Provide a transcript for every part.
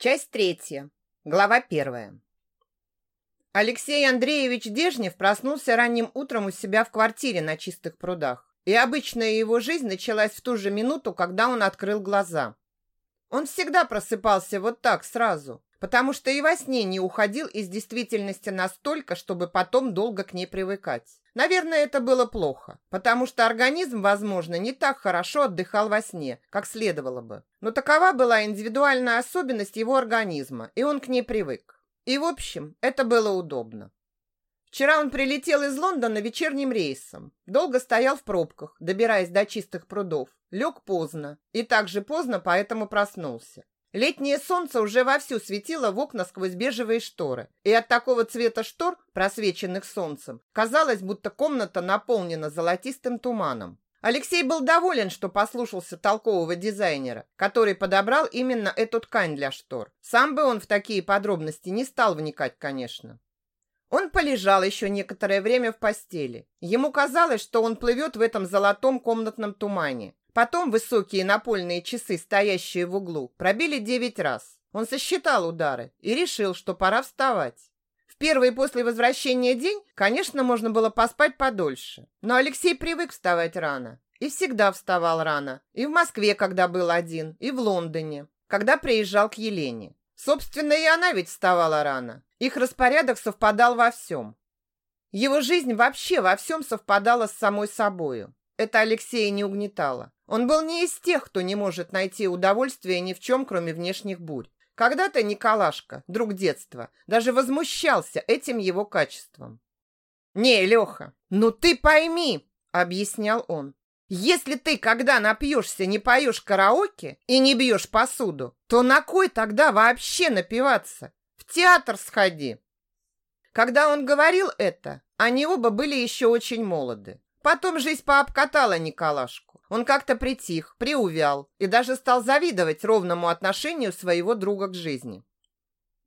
Часть третья. Глава первая. Алексей Андреевич Дежнев проснулся ранним утром у себя в квартире на чистых прудах. И обычная его жизнь началась в ту же минуту, когда он открыл глаза. Он всегда просыпался вот так сразу, потому что и во сне не уходил из действительности настолько, чтобы потом долго к ней привыкать. Наверное, это было плохо, потому что организм, возможно, не так хорошо отдыхал во сне, как следовало бы. Но такова была индивидуальная особенность его организма, и он к ней привык. И, в общем, это было удобно. Вчера он прилетел из Лондона вечерним рейсом. Долго стоял в пробках, добираясь до чистых прудов. Лег поздно. И также поздно поэтому проснулся. Летнее солнце уже вовсю светило в окна сквозь бежевые шторы, и от такого цвета штор, просвеченных солнцем, казалось, будто комната наполнена золотистым туманом. Алексей был доволен, что послушался толкового дизайнера, который подобрал именно эту ткань для штор. Сам бы он в такие подробности не стал вникать, конечно. Он полежал еще некоторое время в постели. Ему казалось, что он плывет в этом золотом комнатном тумане, Потом высокие напольные часы, стоящие в углу, пробили девять раз. Он сосчитал удары и решил, что пора вставать. В первый после возвращения день, конечно, можно было поспать подольше. Но Алексей привык вставать рано. И всегда вставал рано. И в Москве, когда был один, и в Лондоне, когда приезжал к Елене. Собственно, и она ведь вставала рано. Их распорядок совпадал во всем. Его жизнь вообще во всем совпадала с самой собою. Это Алексея не угнетало. Он был не из тех, кто не может найти удовольствия ни в чем, кроме внешних бурь. Когда-то Николашка, друг детства, даже возмущался этим его качеством. «Не, Леха, ну ты пойми!» – объяснял он. «Если ты, когда напьешься, не поешь караоке и не бьешь посуду, то на кой тогда вообще напиваться? В театр сходи!» Когда он говорил это, они оба были еще очень молоды. Потом жизнь пообкатала Николашку. Он как-то притих, приувял и даже стал завидовать ровному отношению своего друга к жизни.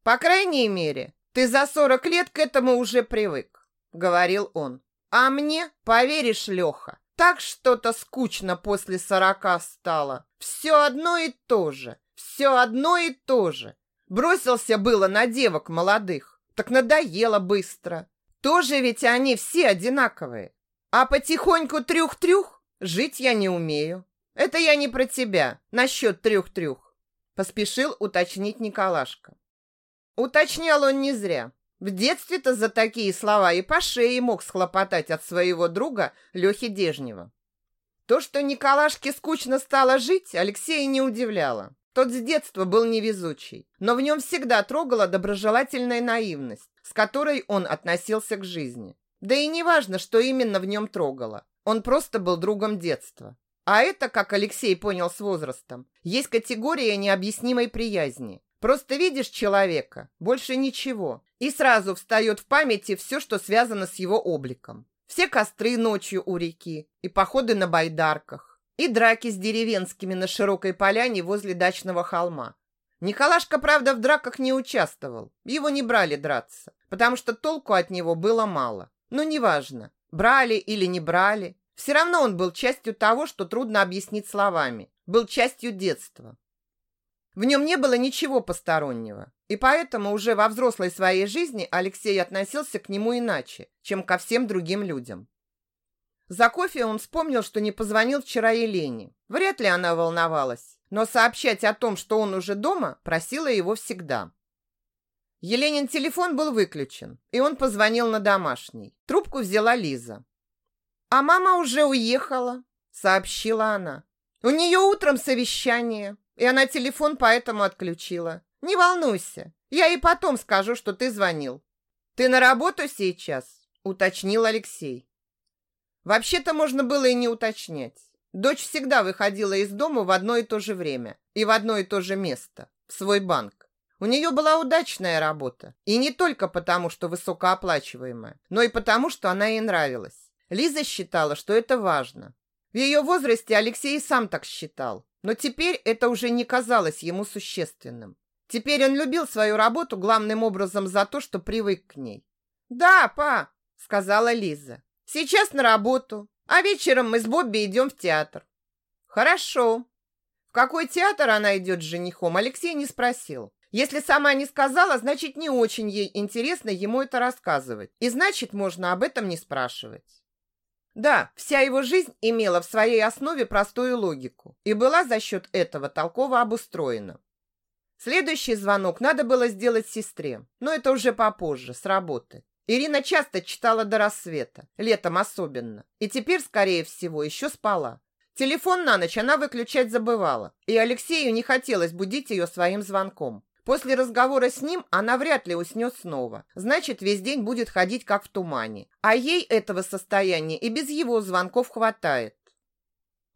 «По крайней мере, ты за сорок лет к этому уже привык», — говорил он. «А мне, поверишь, Леха, так что-то скучно после сорока стало. Все одно и то же, все одно и то же. Бросился было на девок молодых, так надоело быстро. Тоже ведь они все одинаковые. А потихоньку трюх-трюх Жить я не умею. Это я не про тебя. Насчет трюх-трюх. Поспешил уточнить Николашка. Уточнял он не зря. В детстве-то за такие слова и по шее мог схлопотать от своего друга Лехи Дежнева. То, что Николашке скучно стало жить, Алексея не удивляло. Тот с детства был невезучий, но в нем всегда трогала доброжелательная наивность, с которой он относился к жизни. Да и не важно, что именно в нем трогало. Он просто был другом детства. А это, как Алексей понял с возрастом, есть категория необъяснимой приязни. Просто видишь человека, больше ничего, и сразу встает в памяти все, что связано с его обликом. Все костры ночью у реки, и походы на байдарках, и драки с деревенскими на широкой поляне возле дачного холма. Николашка, правда, в драках не участвовал, его не брали драться, потому что толку от него было мало. Но неважно, Брали или не брали, все равно он был частью того, что трудно объяснить словами, был частью детства. В нем не было ничего постороннего, и поэтому уже во взрослой своей жизни Алексей относился к нему иначе, чем ко всем другим людям. За кофе он вспомнил, что не позвонил вчера Елене. Вряд ли она волновалась, но сообщать о том, что он уже дома, просила его всегда. Еленин телефон был выключен, и он позвонил на домашний. Трубку взяла Лиза. «А мама уже уехала», — сообщила она. «У нее утром совещание, и она телефон поэтому отключила. Не волнуйся, я ей потом скажу, что ты звонил». «Ты на работу сейчас?» — уточнил Алексей. Вообще-то можно было и не уточнять. Дочь всегда выходила из дома в одно и то же время и в одно и то же место, в свой банк. У нее была удачная работа. И не только потому, что высокооплачиваемая, но и потому, что она ей нравилась. Лиза считала, что это важно. В ее возрасте Алексей сам так считал. Но теперь это уже не казалось ему существенным. Теперь он любил свою работу главным образом за то, что привык к ней. «Да, па», — сказала Лиза. «Сейчас на работу, а вечером мы с Бобби идем в театр». «Хорошо». В какой театр она идет с женихом, Алексей не спросил. Если сама не сказала, значит, не очень ей интересно ему это рассказывать. И значит, можно об этом не спрашивать. Да, вся его жизнь имела в своей основе простую логику и была за счет этого толково обустроена. Следующий звонок надо было сделать сестре, но это уже попозже, с работы. Ирина часто читала до рассвета, летом особенно, и теперь, скорее всего, еще спала. Телефон на ночь она выключать забывала, и Алексею не хотелось будить ее своим звонком. После разговора с ним она вряд ли уснет снова. Значит, весь день будет ходить как в тумане. А ей этого состояния и без его звонков хватает.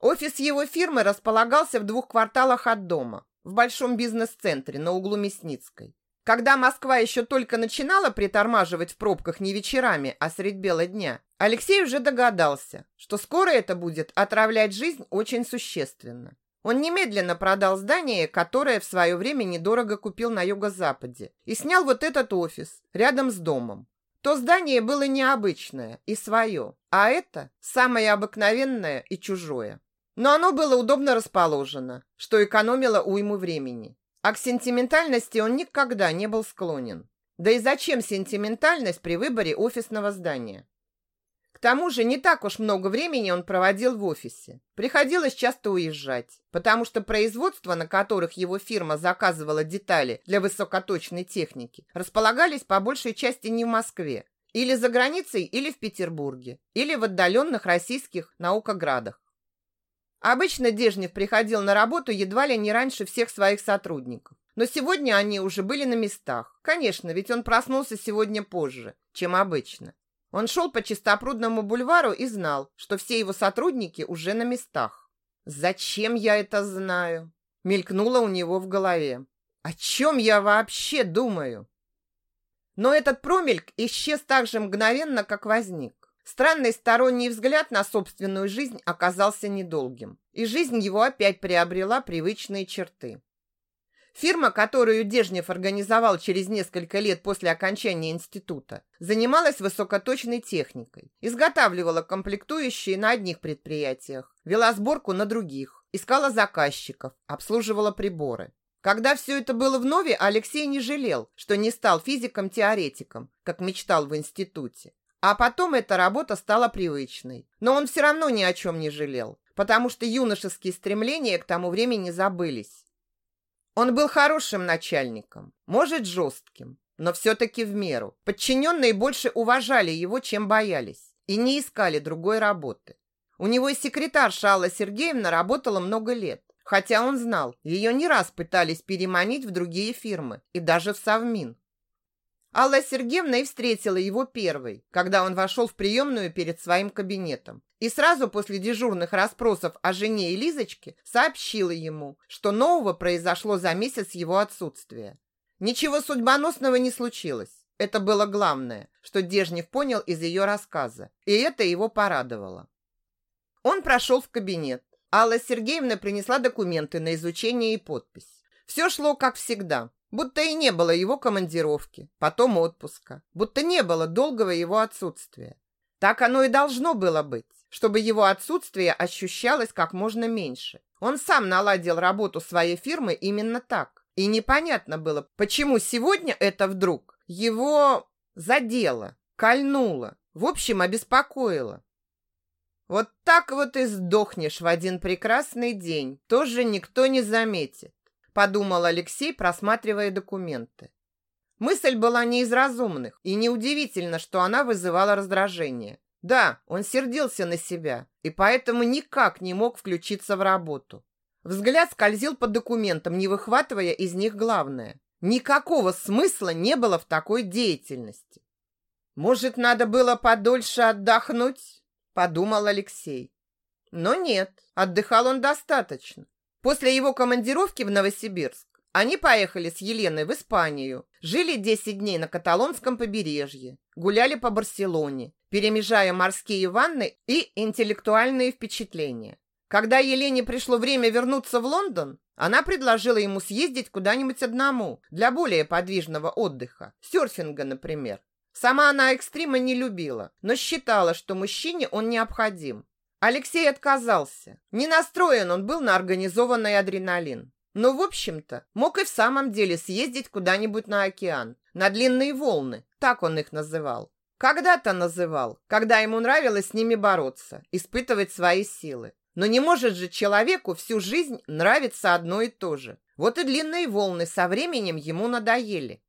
Офис его фирмы располагался в двух кварталах от дома, в большом бизнес-центре на углу Мясницкой. Когда Москва еще только начинала притормаживать в пробках не вечерами, а средь бела дня, Алексей уже догадался, что скоро это будет отравлять жизнь очень существенно. Он немедленно продал здание, которое в свое время недорого купил на юго-западе, и снял вот этот офис рядом с домом. То здание было необычное и свое, а это самое обыкновенное и чужое. Но оно было удобно расположено, что экономило уйму времени. А к сентиментальности он никогда не был склонен. Да и зачем сентиментальность при выборе офисного здания? К тому же не так уж много времени он проводил в офисе. Приходилось часто уезжать, потому что производства, на которых его фирма заказывала детали для высокоточной техники, располагались по большей части не в Москве, или за границей, или в Петербурге, или в отдаленных российских наукоградах. Обычно Дежнев приходил на работу едва ли не раньше всех своих сотрудников. Но сегодня они уже были на местах. Конечно, ведь он проснулся сегодня позже, чем обычно. Он шел по Чистопрудному бульвару и знал, что все его сотрудники уже на местах. «Зачем я это знаю?» Мелькнуло у него в голове. «О чем я вообще думаю?» Но этот промельк исчез так же мгновенно, как возник. Странный сторонний взгляд на собственную жизнь оказался недолгим, и жизнь его опять приобрела привычные черты. Фирма, которую Дежнев организовал через несколько лет после окончания института, занималась высокоточной техникой, изготавливала комплектующие на одних предприятиях, вела сборку на других, искала заказчиков, обслуживала приборы. Когда все это было в нове, Алексей не жалел, что не стал физиком-теоретиком, как мечтал в институте. А потом эта работа стала привычной. Но он все равно ни о чем не жалел, потому что юношеские стремления к тому времени забылись. Он был хорошим начальником, может, жестким, но все-таки в меру. Подчиненные больше уважали его, чем боялись, и не искали другой работы. У него и секретарша Алла Сергеевна работала много лет, хотя он знал, ее не раз пытались переманить в другие фирмы и даже в Совмин. Алла Сергеевна и встретила его первой, когда он вошел в приемную перед своим кабинетом. И сразу после дежурных расспросов о жене и Лизочке сообщила ему, что нового произошло за месяц его отсутствия. Ничего судьбоносного не случилось. Это было главное, что Дежнев понял из ее рассказа, и это его порадовало. Он прошел в кабинет. Алла Сергеевна принесла документы на изучение и подпись. Все шло как всегда, будто и не было его командировки, потом отпуска, будто не было долгого его отсутствия. Так оно и должно было быть, чтобы его отсутствие ощущалось как можно меньше. Он сам наладил работу своей фирмы именно так. И непонятно было, почему сегодня это вдруг его задело, кольнуло, в общем, обеспокоило. Вот так вот и сдохнешь в один прекрасный день, тоже никто не заметит подумал Алексей, просматривая документы. Мысль была не из разумных, и неудивительно, что она вызывала раздражение. Да, он сердился на себя, и поэтому никак не мог включиться в работу. Взгляд скользил по документам, не выхватывая из них главное. Никакого смысла не было в такой деятельности. «Может, надо было подольше отдохнуть?» – подумал Алексей. Но нет, отдыхал он достаточно. После его командировки в Новосибирск они поехали с Еленой в Испанию, жили 10 дней на каталонском побережье, гуляли по Барселоне, перемежая морские ванны и интеллектуальные впечатления. Когда Елене пришло время вернуться в Лондон, она предложила ему съездить куда-нибудь одному для более подвижного отдыха, серфинга, например. Сама она экстрима не любила, но считала, что мужчине он необходим. Алексей отказался. Не настроен он был на организованный адреналин. Но, в общем-то, мог и в самом деле съездить куда-нибудь на океан, на длинные волны, так он их называл. Когда-то называл, когда ему нравилось с ними бороться, испытывать свои силы. Но не может же человеку всю жизнь нравиться одно и то же. Вот и длинные волны со временем ему надоели.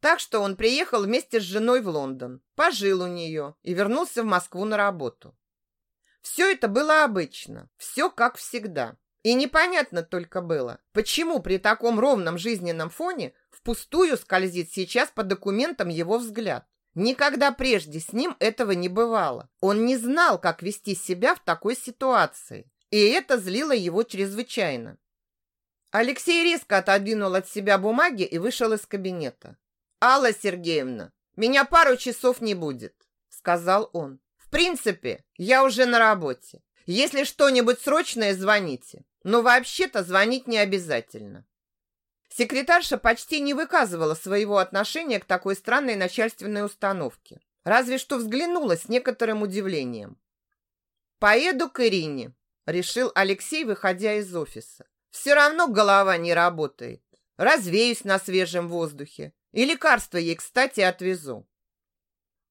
Так что он приехал вместе с женой в Лондон, пожил у нее и вернулся в Москву на работу. Все это было обычно, все как всегда. И непонятно только было, почему при таком ровном жизненном фоне впустую скользит сейчас по документам его взгляд. Никогда прежде с ним этого не бывало. Он не знал, как вести себя в такой ситуации, и это злило его чрезвычайно. Алексей резко отодвинул от себя бумаги и вышел из кабинета. «Алла Сергеевна, меня пару часов не будет», — сказал он. «В принципе, я уже на работе. Если что-нибудь срочное, звоните. Но вообще-то звонить не обязательно». Секретарша почти не выказывала своего отношения к такой странной начальственной установке. Разве что взглянула с некоторым удивлением. «Поеду к Ирине», — решил Алексей, выходя из офиса. «Все равно голова не работает. Развеюсь на свежем воздухе. И лекарства ей, кстати, отвезу.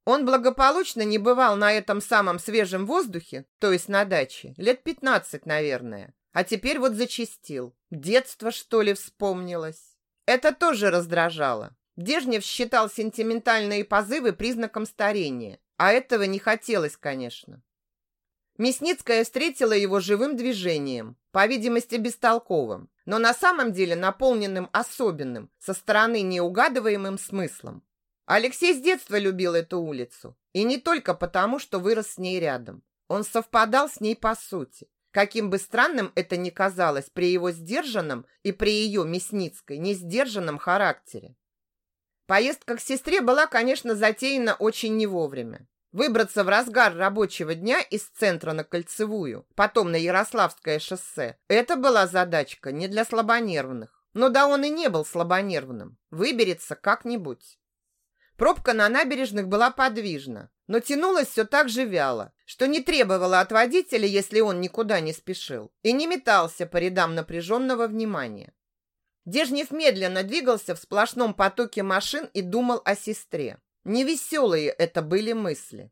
Он благополучно не бывал на этом самом свежем воздухе, то есть на даче, лет пятнадцать, наверное. А теперь вот зачистил. Детство, что ли, вспомнилось. Это тоже раздражало. Дежнев считал сентиментальные позывы признаком старения, а этого не хотелось, конечно. Мясницкая встретила его живым движением, по видимости, бестолковым, но на самом деле наполненным особенным, со стороны неугадываемым смыслом. Алексей с детства любил эту улицу, и не только потому, что вырос с ней рядом. Он совпадал с ней по сути, каким бы странным это ни казалось при его сдержанном и при ее мясницкой несдержанном характере. Поездка к сестре была, конечно, затеяна очень не вовремя. Выбраться в разгар рабочего дня из центра на Кольцевую, потом на Ярославское шоссе, это была задачка не для слабонервных. Но да он и не был слабонервным. Выберется как-нибудь. Пробка на набережных была подвижна, но тянулась все так же вяло, что не требовало от водителя, если он никуда не спешил, и не метался по рядам напряженного внимания. Дежнев медленно двигался в сплошном потоке машин и думал о сестре. Невеселые это были мысли.